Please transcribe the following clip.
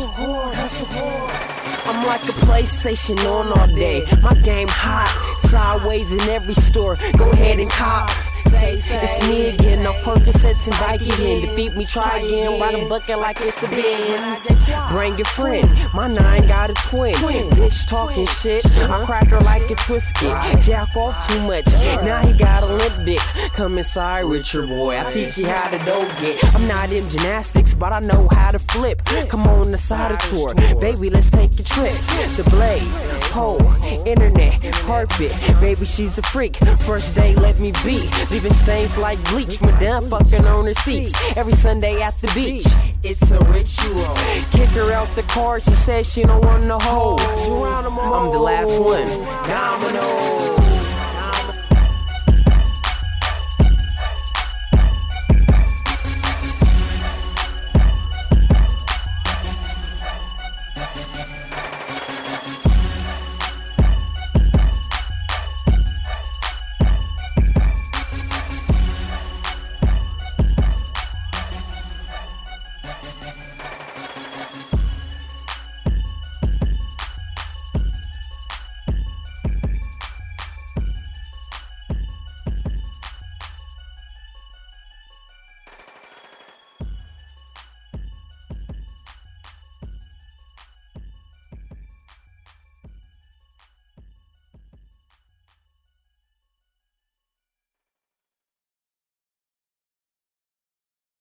I'm like a PlayStation on all day. My game hot, sideways in every store. Go ahead and cop. It's me again. No Percocets and Vicodin. Defeat me, try again. The bucket like it's a Benz. Bring your friend. My nine got a twin. Bitch talking shit. I crack her like a Twisket. Jack off too much. Now he got a limp dick. Come inside with your boy. I teach you how to dope get. I'm not in gymnastics, but I know how to flip. Come on the side of tour. Baby, let's take a trip. The blade, pole, internet, carpet. Baby, she's a freak. First day, let me be. Leaving stains like bleach. Madame fucking on her seats. Every Sunday at the beach. It's a ritual. Kick her out the car. She says she don't want no hoe. I'm the last one. Domino.